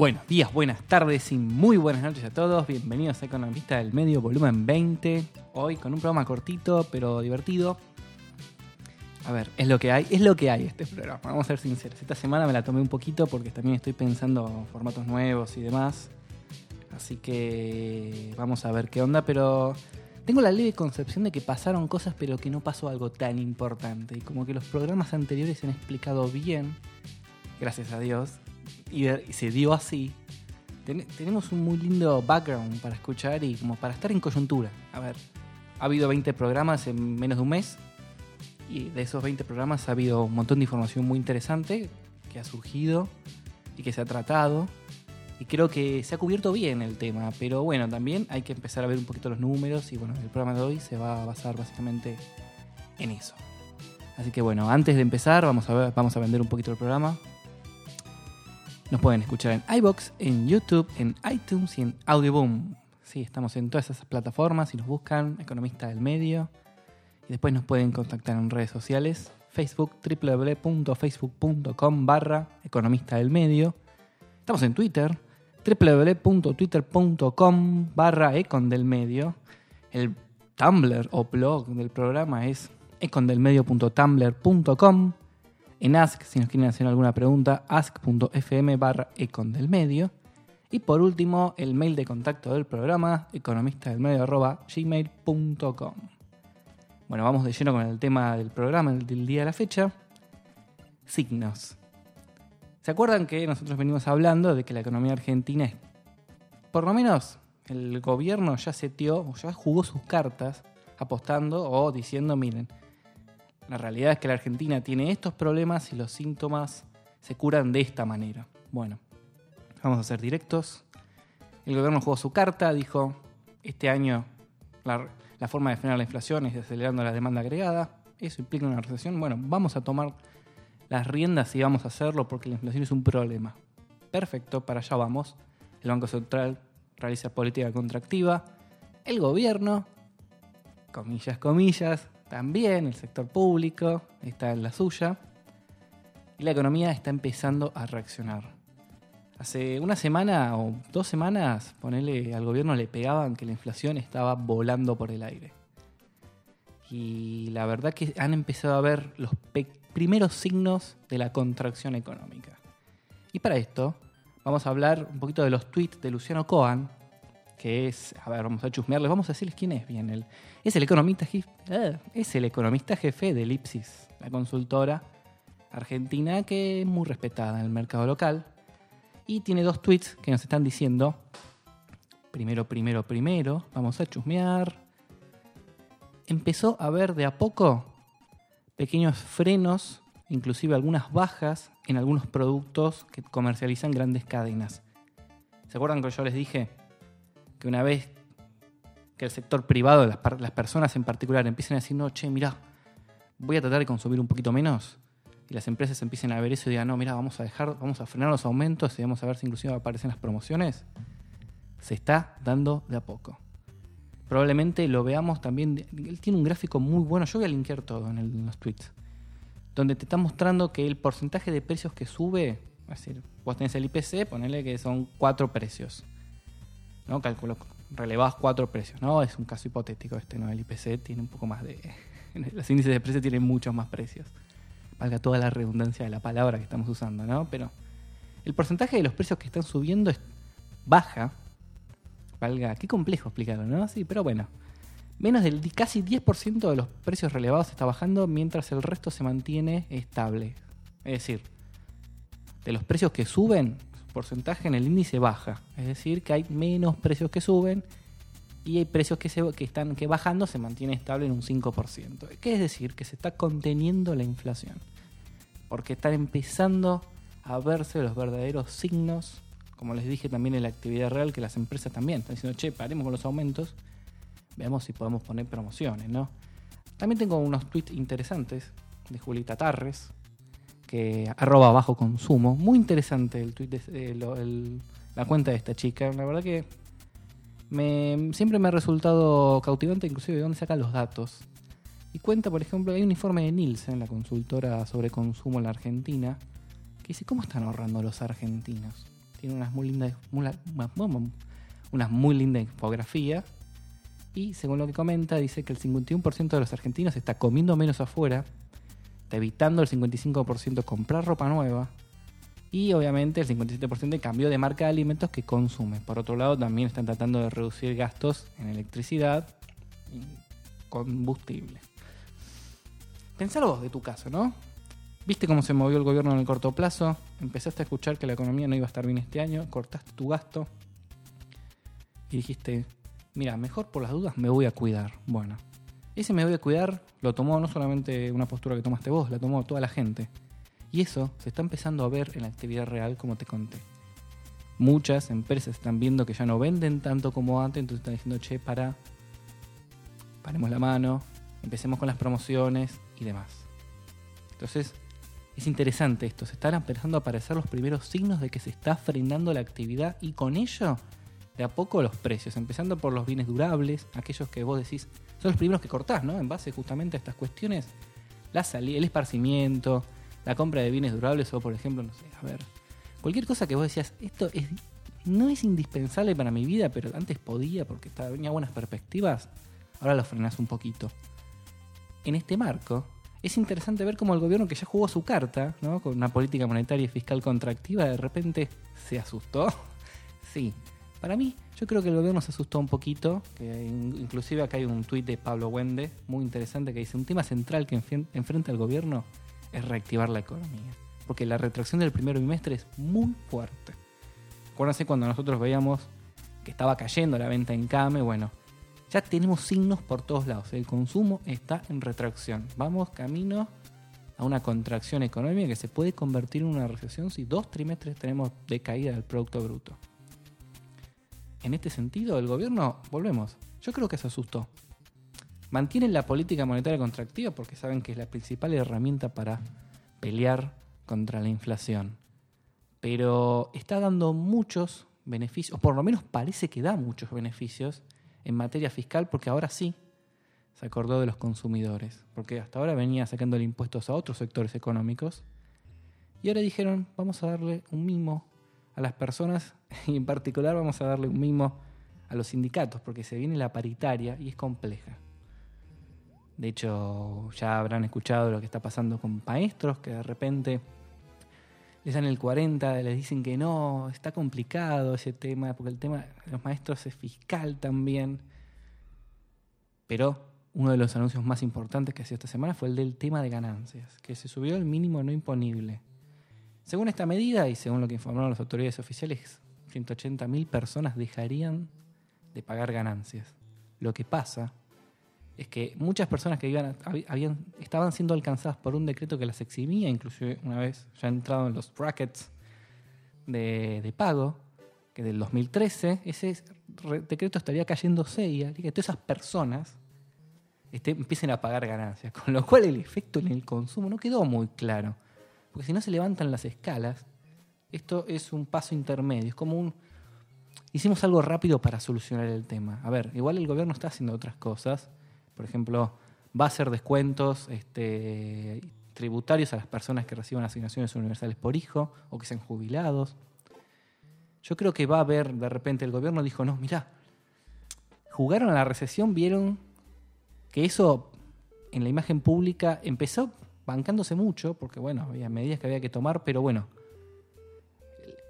Buenos días, buenas tardes y muy buenas noches a todos. Bienvenidos a Economista del Medio, volumen 20. Hoy con un programa cortito pero divertido. A ver, es lo que hay, es lo que hay este programa. Vamos a ser sinceros. Esta semana me la tomé un poquito porque también estoy pensando formatos nuevos y demás. Así que vamos a ver qué onda, pero tengo la leve concepción de que pasaron cosas pero que no pasó algo tan importante. Y como que los programas anteriores se han explicado bien, gracias a Dios, y, y se dio así. Ten- tenemos un muy lindo background para escuchar y como para estar en coyuntura. A ver, ha habido 20 programas en menos de un mes. Y de esos 20 programas ha habido un montón de información muy interesante que ha surgido y que se ha tratado. Y creo que se ha cubierto bien el tema. Pero bueno, también hay que empezar a ver un poquito los números. Y bueno, el programa de hoy se va a basar básicamente en eso. Así que bueno, antes de empezar, vamos a, ver, vamos a vender un poquito el programa. Nos pueden escuchar en iBox, en YouTube, en iTunes y en Audioboom. Sí, estamos en todas esas plataformas y nos buscan Economista del Medio. Y después nos pueden contactar en redes sociales. Facebook, www.facebook.com barra Economista del Medio. Estamos en Twitter, www.twitter.com barra Econ del Medio. El Tumblr o blog del programa es econdelmedio.tumblr.com. En Ask, si nos quieren hacer alguna pregunta, ask.fm barra. Y por último, el mail de contacto del programa, economistadelmedio.gmail.com. Bueno, vamos de lleno con el tema del programa del día de la fecha. Signos. ¿Se acuerdan que nosotros venimos hablando de que la economía argentina es, por lo menos, el gobierno ya seteó, o ya jugó sus cartas apostando o diciendo, miren, la realidad es que la Argentina tiene estos problemas y los síntomas se curan de esta manera. Bueno, vamos a ser directos. El gobierno jugó su carta, dijo, este año la, forma de frenar la inflación es acelerando la demanda agregada. Eso implica una recesión. Bueno, vamos a tomar las riendas y vamos a hacerlo porque la inflación es un problema. Perfecto, para allá vamos. El Banco Central realiza política contractiva. El gobierno, comillas, comillas, también el sector público está en la suya. Y la economía está empezando a reaccionar. Hace una semana o dos semanas, ponele, al gobierno le pegaban que la inflación estaba volando por el aire. Y la verdad que han empezado a ver los primeros signos de la contracción económica. Y para esto vamos a hablar un poquito de los tweets de Luciano Cohen, que es, a ver, vamos a chusmearles, vamos a decirles quién es bien. él. es, el economista, jef- eh, es el economista jefe de Ellipsis, la consultora argentina que es muy respetada en el mercado local. Y tiene dos tweets que nos están diciendo, primero, primero, primero, vamos a chusmear. Empezó a ver de a poco pequeños frenos, inclusive algunas bajas en algunos productos que comercializan grandes cadenas. ¿Se acuerdan que yo les dije que una vez que el sector privado, las, las personas en particular, empiecen a decir, no, che, mirá, voy a tratar de consumir un poquito menos, y las empresas empiecen a ver eso y digan, no, mira, vamos a dejar, vamos a frenar los aumentos y vamos a ver si inclusive aparecen las promociones, se está dando de a poco. Probablemente lo veamos también, él tiene un gráfico muy bueno, yo voy a linkear todo en, en los tweets, donde te está mostrando que el porcentaje de precios que sube, es decir, vos tenés el IPC, ponele que son cuatro precios. ¿No? Calculo, relevás cuatro precios, ¿no? Es un caso hipotético este, ¿no? El IPC tiene un poco más de... Los índices de precios tienen muchos más precios. Valga toda la redundancia de la palabra que estamos usando, ¿no? Pero el porcentaje de los precios que están subiendo es baja. Valga, qué complejo explicarlo, ¿no? Sí, pero bueno. Menos del casi 10% de los precios relevados está bajando mientras el resto se mantiene estable. Es decir, de los precios que suben, su porcentaje en el índice baja. Es decir, que hay menos precios que suben y hay precios que, se, que están que bajando se mantiene estable en un 5%. ¿Qué es decir? Que se está conteniendo la inflación. Porque están empezando a verse los verdaderos signos, como les dije también en la actividad real, que las empresas también están diciendo, che, paremos con los aumentos, veamos si podemos poner promociones, ¿no? También tengo unos tweets interesantes de Julita Tarres, que arroba bajo consumo. Muy interesante el tweet de, eh, la cuenta de esta chica. La verdad que me, siempre me ha resultado cautivante inclusive de dónde saca los datos. Y cuenta, por ejemplo, hay un informe de Nielsen, la consultora sobre consumo en la Argentina, que dice, ¿cómo están ahorrando los argentinos? tiene unas muy lindas, unas muy lindas infografías. Y según lo que comenta, dice que el 51% de los argentinos está comiendo menos afuera, evitando el 55% comprar ropa nueva y obviamente el 57% de cambio de marca de alimentos que consume. Por otro lado, también están tratando de reducir gastos en electricidad y combustible. Pensalo vos de tu caso, ¿no? ¿Viste cómo se movió el gobierno en el corto plazo? Empezaste a escuchar que la economía no iba a estar bien este año, cortaste tu gasto y dijiste, mira, mejor por las dudas me voy a cuidar. Bueno, ese me voy a cuidar lo tomó no solamente una postura que tomaste vos, la tomó toda la gente. Y eso se está empezando a ver en la actividad real como te conté. Muchas empresas están viendo que ya no venden tanto como antes, entonces están diciendo, che, para, paremos la mano, empecemos con las promociones y demás. Entonces, es interesante esto, se están empezando a aparecer los primeros signos de que se está frenando la actividad y con ello, de a poco los precios, empezando por los bienes durables, aquellos que vos decís, son los primeros que cortás, ¿no? En base justamente a estas cuestiones, la salida, el esparcimiento, la compra de bienes durables o, por ejemplo, no sé, a ver, cualquier cosa que vos decías, esto es, no es indispensable para mi vida, pero antes podía porque tenía buenas perspectivas, ahora lo frenás un poquito. En este marco, es interesante ver cómo el gobierno que ya jugó su carta, ¿no? con una política monetaria y fiscal contractiva, de repente se asustó. sí, para mí, yo creo que el gobierno se asustó un poquito, que inclusive acá hay un tuit de Pablo Wende, muy interesante, que dice, un tema central que enfrenta el gobierno es reactivar la economía. Porque la retracción del primer bimestre es muy fuerte. Acuérdense cuando nosotros veíamos que estaba cayendo la venta en CAME, bueno, ya tenemos signos por todos lados. El consumo está en retracción. Vamos camino a una contracción económica que se puede convertir en una recesión si dos trimestres tenemos de caída del Producto Bruto. En este sentido, el gobierno, volvemos, yo creo que se asustó mantienen la política monetaria contractiva porque saben que es la principal herramienta para pelear contra la inflación. Pero está dando muchos beneficios, o por lo menos parece que da muchos beneficios en materia fiscal porque ahora sí se acordó de los consumidores, porque hasta ahora venía sacando impuestos a otros sectores económicos y ahora dijeron vamos a darle un mimo a las personas y en particular vamos a darle un mimo a los sindicatos porque se viene la paritaria y es compleja. De hecho, ya habrán escuchado lo que está pasando con maestros que de repente les dan el 40, les dicen que no, está complicado ese tema, porque el tema de los maestros es fiscal también. Pero uno de los anuncios más importantes que ha sido esta semana fue el del tema de ganancias, que se subió el mínimo no imponible. Según esta medida y según lo que informaron las autoridades oficiales, 180.000 personas dejarían de pagar ganancias. Lo que pasa es que muchas personas que iban, habían, estaban siendo alcanzadas por un decreto que las eximía, inclusive una vez ya entrado en los brackets de, pago, que del 2013, ese decreto estaría cayéndose y que todas esas personas este, empiecen a pagar ganancias, con lo cual el efecto en el consumo no quedó muy claro, porque si no se levantan las escalas, esto es un paso intermedio, es como un... Hicimos algo rápido para solucionar el tema. A ver, igual el gobierno está haciendo otras cosas, por ejemplo, va a hacer descuentos este, tributarios a las personas que reciban asignaciones universales por hijo o que sean jubilados. Yo creo que va a haber, de repente el gobierno dijo, no, mirá, jugaron a la recesión, vieron que eso en la imagen pública empezó bancándose mucho, porque bueno, había medidas que había que tomar, pero bueno,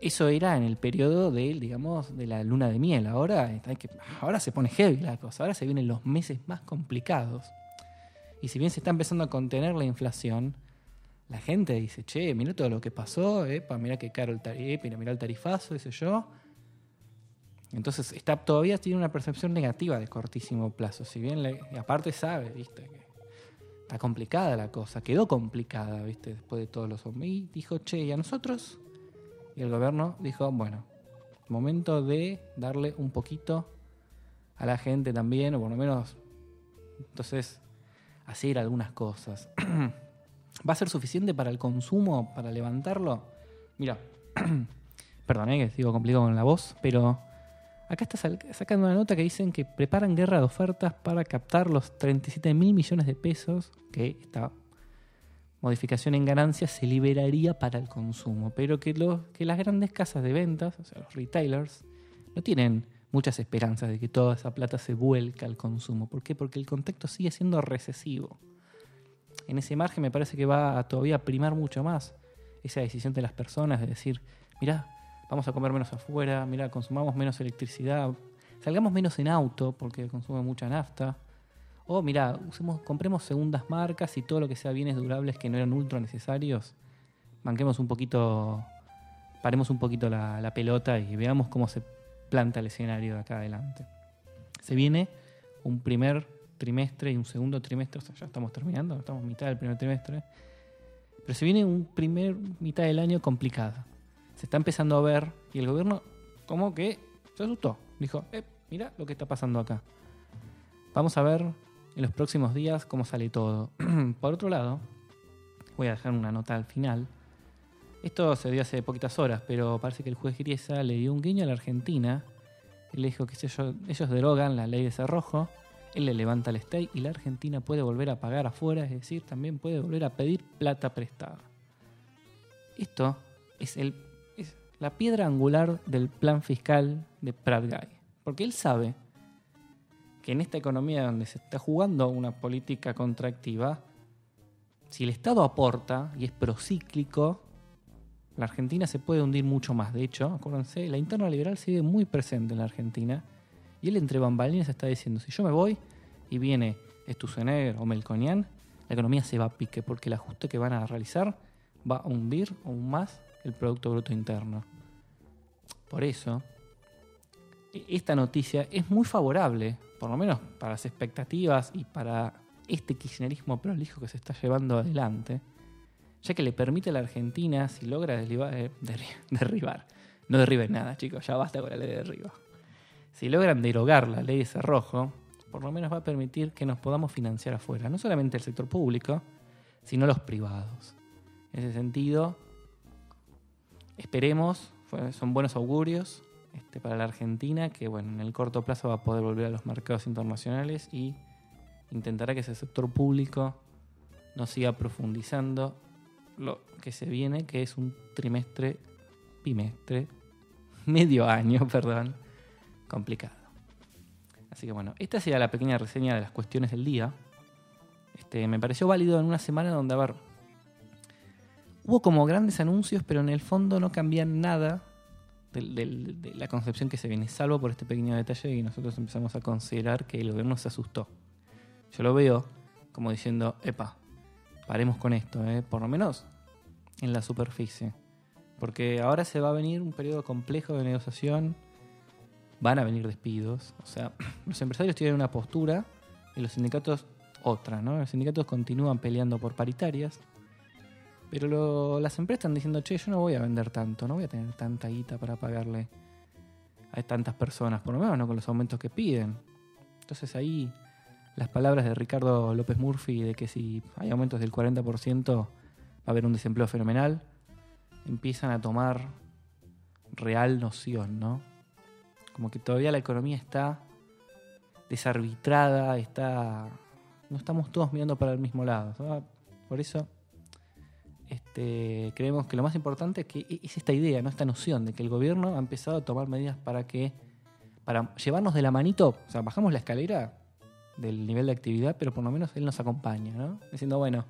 eso era en el periodo de, digamos, de la luna de miel. Ahora, que, ahora se pone heavy la cosa, ahora se vienen los meses más complicados. Y si bien se está empezando a contener la inflación, la gente dice, che, mira todo lo que pasó, epa, mira qué caro el tarifazo, mira el tarifazo, ese yo. Entonces está, todavía tiene una percepción negativa de cortísimo plazo. Si bien, le, aparte sabe, viste, que está complicada la cosa, quedó complicada, viste, después de todos los... Y dijo, che, ¿y a nosotros? Y el gobierno dijo, bueno, momento de darle un poquito a la gente también, o por lo menos, entonces, hacer algunas cosas. ¿Va a ser suficiente para el consumo, para levantarlo? Mira, perdón, que sigo complicado con la voz, pero acá está sacando una nota que dicen que preparan guerra de ofertas para captar los 37 mil millones de pesos, que está modificación en ganancias se liberaría para el consumo, pero que, que las grandes casas de ventas, o sea, los retailers, no tienen muchas esperanzas de que toda esa plata se vuelca al consumo. ¿Por qué? Porque el contexto sigue siendo recesivo. En ese margen me parece que va a todavía primar mucho más esa decisión de las personas de decir, mirá, vamos a comer menos afuera, mirá, consumamos menos electricidad, salgamos menos en auto porque consume mucha nafta. O mira, compremos segundas marcas y todo lo que sea bienes durables que no eran ultra necesarios, manquemos un poquito, paremos un poquito la, pelota y veamos cómo se planta el escenario de acá adelante. Se viene un primer trimestre y un segundo trimestre, o sea, ya estamos terminando, estamos mitad del primer trimestre, pero se viene un primer mitad del año complicada. Se está empezando a ver y el gobierno como que se asustó. Dijo, eh, mira lo que está pasando acá. Vamos a ver en los próximos días cómo sale todo. Por otro lado, voy a dejar una nota al final. Esto se dio hace poquitas horas, pero parece que el juez Griesa le dio un guiño a la Argentina. Él le dijo que si ellos, ellos derogan la ley de cerrojo, él le levanta el stay y la Argentina puede volver a pagar afuera, es decir, también puede volver a pedir plata prestada. Esto es, el, la piedra angular del plan fiscal de Pratt Guy, porque él sabe que en esta economía donde se está jugando una política contractiva, si el Estado aporta y es procíclico, la Argentina se puede hundir mucho más. De hecho, acuérdense, la interna liberal sigue muy presente en la Argentina y él entre bambalinas está diciendo, si yo me voy y viene Stuzenegger o Melconian, la economía se va a pique porque el ajuste que van a realizar va a hundir aún más el Producto Bruto Interno. Por eso, e-, esta noticia es muy favorable, por lo menos para las expectativas y para este kirchnerismo prolijo que se está llevando adelante, ya que le permite a la Argentina, si logra eh, derribar, no derriben nada chicos, ya basta con la ley de derribo, si logran derogar la ley de cerrojo, por lo menos va a permitir que nos podamos financiar afuera, no solamente el sector público, sino los privados. En ese sentido, esperemos, son buenos augurios este, para la Argentina, que bueno, en el corto plazo va a poder volver a los mercados internacionales y intentará que ese sector público no siga profundizando lo que se viene, que es un trimestre, bimestre, medio año, perdón, complicado. Así que bueno, esta sería la pequeña reseña de las cuestiones del día. Este, me pareció válido en una semana donde, a ver, hubo como grandes anuncios, pero en el fondo no cambian nada de, la concepción que se viene, salvo por este pequeño detalle y nosotros empezamos a considerar que el gobierno se asustó. Yo lo veo como diciendo, epa, paremos con esto, ¿eh? por lo menos en la superficie. Porque ahora se va a venir un periodo complejo de negociación, van a venir despidos, o sea, los empresarios tienen una postura y los sindicatos otra, ¿no? Los sindicatos continúan peleando por paritarias, pero las empresas están diciendo, che, yo no voy a vender tanto, no voy a tener tanta guita para pagarle a tantas personas, por lo menos no con los aumentos que piden. Entonces ahí las palabras de Ricardo López Murphy de que si hay aumentos del 40% va a haber un desempleo fenomenal, empiezan a tomar real noción, ¿no? Como que todavía la economía está desarbitrada, está no estamos todos mirando para el mismo lado. Por eso este, creemos que lo más importante es, que e-, es esta idea, esta noción de que el gobierno ha empezado a tomar medidas para que para llevarnos de la manito, o sea, bajamos la escalera del nivel de actividad, pero por lo menos él nos acompaña, ¿no? Diciendo, bueno,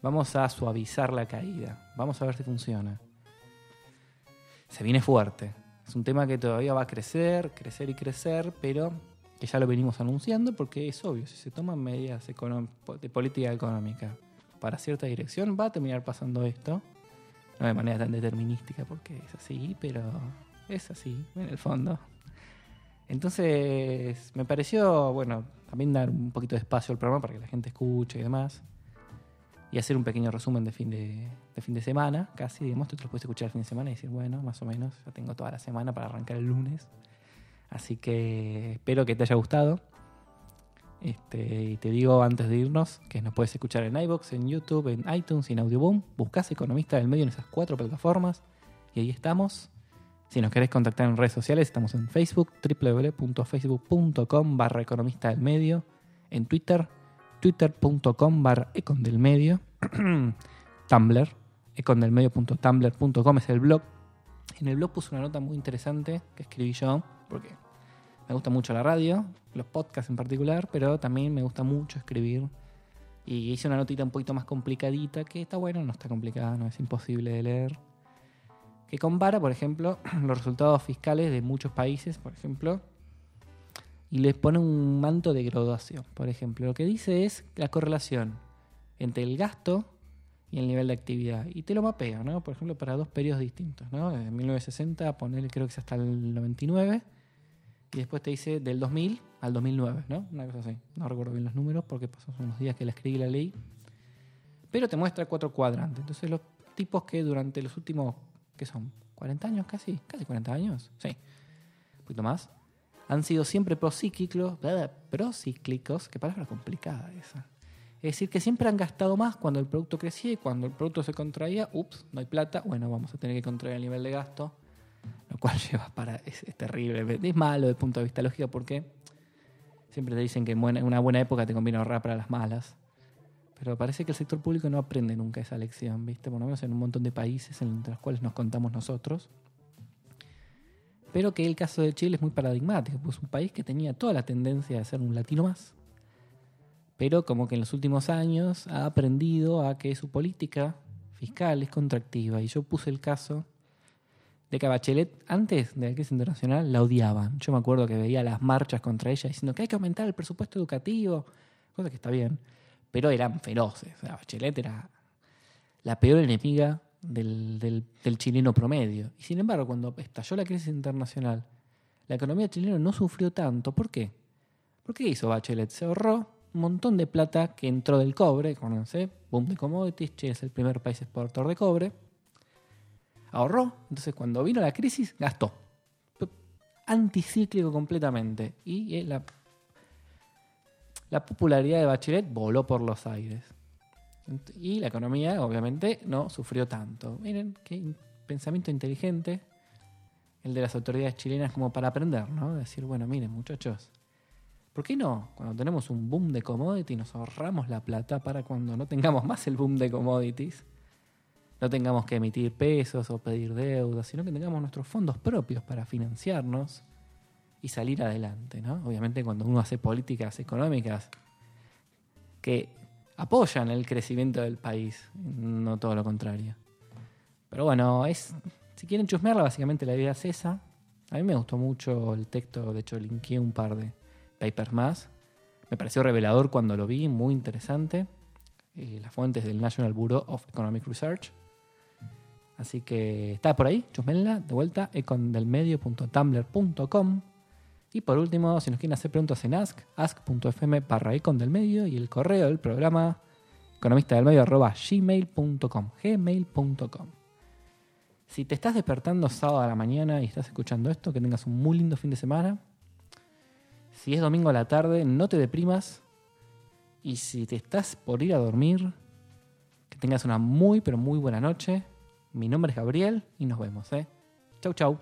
vamos a suavizar la caída, vamos a ver si funciona. Se viene fuerte. Es un tema que todavía va a crecer, crecer y crecer, pero que ya lo venimos anunciando porque es obvio, si se toman medidas de política económica para cierta dirección, va a terminar pasando esto. No de manera tan determinística, porque es así, pero es así, en el fondo. Entonces, me pareció, bueno, también dar un poquito de espacio al programa para que la gente escuche y demás. Y hacer un pequeño resumen de fin de, fin de semana, casi, digamos. Tú te lo puedes escuchar el fin de semana y decir, bueno, más o menos, ya tengo toda la semana para arrancar el lunes. Así que espero que te haya gustado. Este, y te digo antes de irnos que nos puedes escuchar en iBox, en YouTube, en iTunes en Audioboom. Buscás Economista del Medio en esas cuatro plataformas y ahí estamos. Si nos querés contactar en redes sociales, estamos en Facebook, www.facebook.com barra Economista del Medio, en Twitter, twitter.com barra econ Tumblr, econdelmedio.tumblr.com es el blog. En el blog puse una nota muy interesante que escribí yo, porque me gusta mucho la radio, los podcasts en particular, pero también me gusta mucho escribir. Y hice una notita un poquito más complicadita, que está bueno, no está complicada, no es imposible de leer. Que compara, por ejemplo, los resultados fiscales de muchos países, por ejemplo, y les pone un manto de graduación. Por ejemplo, lo que dice es la correlación entre el gasto y el nivel de actividad. Y te lo mapea, ¿no? Por ejemplo, para dos periodos distintos, ¿no? De 1960, ponerle creo que es hasta el 99, y después te dice del 2000 al 2009, ¿no? Una cosa así. No recuerdo bien los números porque pasó unos días que la escribí la ley. Pero te muestra cuatro cuadrantes. Entonces, los tipos que durante los últimos, ¿qué son? ¿40 años casi? ¿Casi 40 años? Sí. Un poquito más. Han sido siempre procíclicos, procíclicos, qué palabra complicada esa. Es decir, que siempre han gastado más cuando el producto crecía y cuando el producto se contraía, ups, no hay plata, bueno, vamos a tener que contraer el nivel de gasto, lo cual lleva para. Es, terrible, es malo desde punto de vista lógico porque siempre te dicen que en una buena época te conviene ahorrar para las malas. Pero parece que el sector público no aprende nunca esa lección, ¿viste? Por lo menos en un montón de países entre los cuales nos contamos nosotros. Pero que el caso de Chile es muy paradigmático, pues es un país que tenía toda la tendencia de ser un latino más, pero como que en los últimos años ha aprendido a que su política fiscal es contractiva. Y yo puse el caso de que Bachelet, antes de la crisis internacional, la odiaban. Yo me acuerdo que veía las marchas contra ella diciendo que hay que aumentar el presupuesto educativo, cosa que está bien, pero eran feroces. Bachelet era la peor enemiga del, chileno promedio. Y sin embargo, cuando estalló la crisis internacional, la economía chilena no sufrió tanto. ¿Por qué? ¿Por qué hizo Bachelet? Se ahorró un montón de plata que entró del cobre, sé, boom de commodities, Chile es el primer país exportador de cobre. Ahorró, entonces cuando vino la crisis, gastó. Anticíclico completamente. Y eh, la, la popularidad de Bachelet voló por los aires. Y la economía, obviamente, no sufrió tanto. Miren, qué pensamiento inteligente el de las autoridades chilenas como para aprender, ¿no? Decir, bueno, miren, muchachos, ¿Por qué no? Cuando tenemos un boom de commodities, nos ahorramos la plata para cuando no tengamos más el boom de commodities, no tengamos que emitir pesos o pedir deudas, sino que tengamos nuestros fondos propios para financiarnos y salir adelante. ¿no? Obviamente cuando uno hace políticas económicas que apoyan el crecimiento del país, no todo lo contrario. Pero bueno, es si quieren chusmearla, básicamente la idea es esa. A mí me gustó mucho el texto, de hecho linké un par de, papers más. Me pareció revelador cuando lo vi, muy interesante. Eh, las fuentes del National Bureau of Economic Research. Así que está por ahí, chusmenla, de vuelta, econdelmedio.tumblr.com. Y por último, si nos quieren hacer preguntas en ask, ask.fm barra econdelmedio y el correo del programa economista del medio arroba gmail.com. Gmail.com. Si te estás despertando sábado a la mañana y estás escuchando esto, que tengas un muy lindo fin de semana. Si es domingo a la tarde, no te deprimas. Y si te estás por ir a dormir, que tengas una muy, pero muy buena noche. Mi nombre es Gabriel y nos vemos. ¿eh? Chau, chau.